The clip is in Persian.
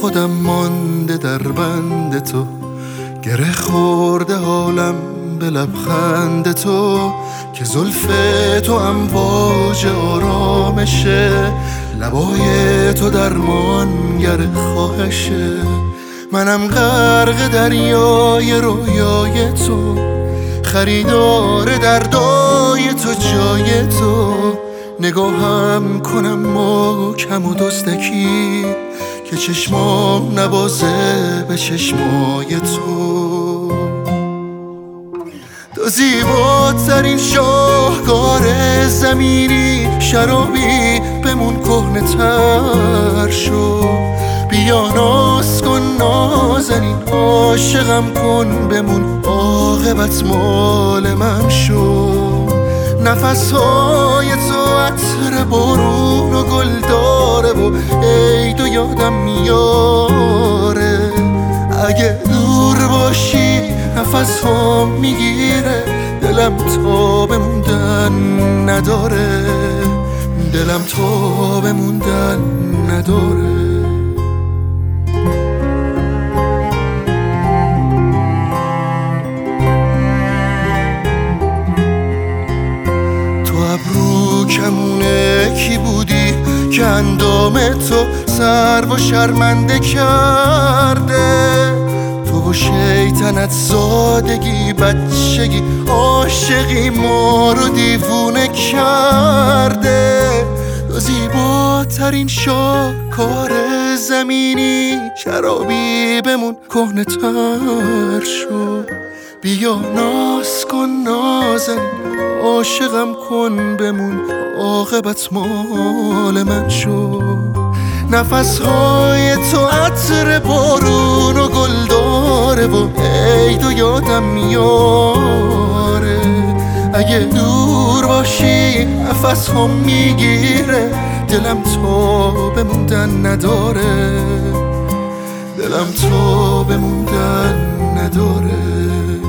خودم مانده در بند تو. گره خورده حالم به لبخند تو. که زلف تو امواج آرامشه. لبای تو درمانگر خواهشه. منم غرق دریای رویای تو. خریدار دردای تو جای تو. نگاهم کنم محکم و دستکی که چشمام نبازه به چشمای تو. تو زیباترین شاهکار زمینی شرابی بمون کهنه تر شو. بیا ناز کن نازنین عاشقم کن بمون عاقبت مال من شو. نفس های تو عطر بارون و گل داره و عید و یادم می‌گیره دلم تا بموندن نداره. دلم تا بموندن نداره. تو ابرو کمونه کی بودی که اندام تو سر و شرمنده کرده؟ و شیطنت زادگی بچگی عاشقی ما رو دیوونه کرده. زیباترین شاکار زمینی شرابی بمون کهنه تر شو. بیا ناز کن نازن عاشقم کن بمون. عاقبت مال من شو. نفس های تو عطر بارون و گل و عید و یادم میاره. اگه دور باشی نفس هم می‌گیره. دلم تا بموندن نداره. دلم تا بموندن نداره.